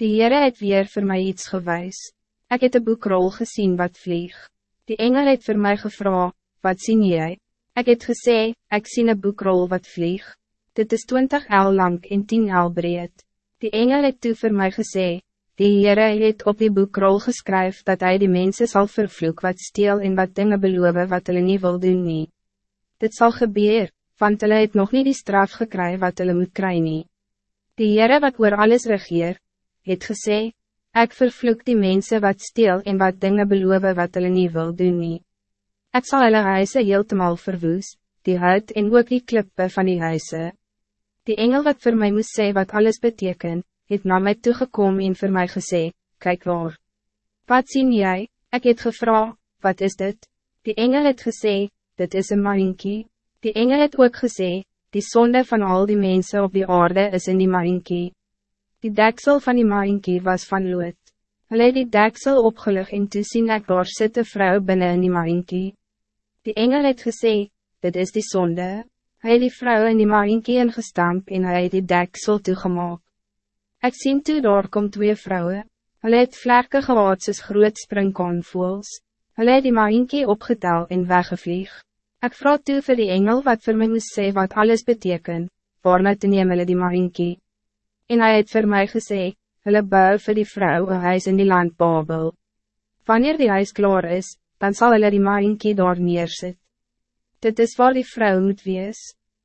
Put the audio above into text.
Die Heere het weer voor mij iets gewys. Ik het een boekrol gezien wat vlieg. Die engel het voor mij gevra, wat zie jij? Ik het gesê, ik zie een boekrol wat vlieg. Dit is 20 el lang en 10 el breed. Die engel het toe voor mij gesê, die Heere het op die boekrol geskryf dat hij die mensen zal vervloek wat steel en wat dingen beloven wat hulle nie wil doen nie. Dit zal gebeuren, want hulle het nog niet die straf gekry wat hulle moet kry nie. Die Heere wat oor alles regeer, het gesê, ik vervloek die mensen wat steel en wat dingen beloven wat hulle nie wil doen nie. Ek sal hulle huise heeltemal verwoes, die huid en ook die klippe van die huise. Die engel wat voor mij moest zeggen wat alles betekent, het na my toegekom en voor mij gesê, kijk waar. Wat zien jij? Ik het gevra, wat is dit? Die engel het gesê, dit is een marinkie. Die engel het ook gesê, die zonde van al die mensen op die aarde is in die marinkie. Die deksel van die marinkie was van lood. Hulle het die deksel opgelig en toe sien ek daar sit een vrou binnen in die marinkie. Die engel het gesê, dit is die zonde. Hij het die vrou in die marinkie ingestamp en hy het die deksel toegemaak. Ek sien toe daar kom twee vrouwen. Hulle het vlerke gehad soos groot springkonvoels. Hulle het die marinkie opgetel en weggevlieg. Ik vraag toe vir die engel wat voor mij moest sê wat alles betekent, waarna te neem hulle die marinkie. En hij het voor mij gesê, hulle bou vir die vrou een huis in die land Babel. Wanneer die huis klaar is, dan zal hulle die marinkie daar neersit. Dit is waar die vrouw moet wees.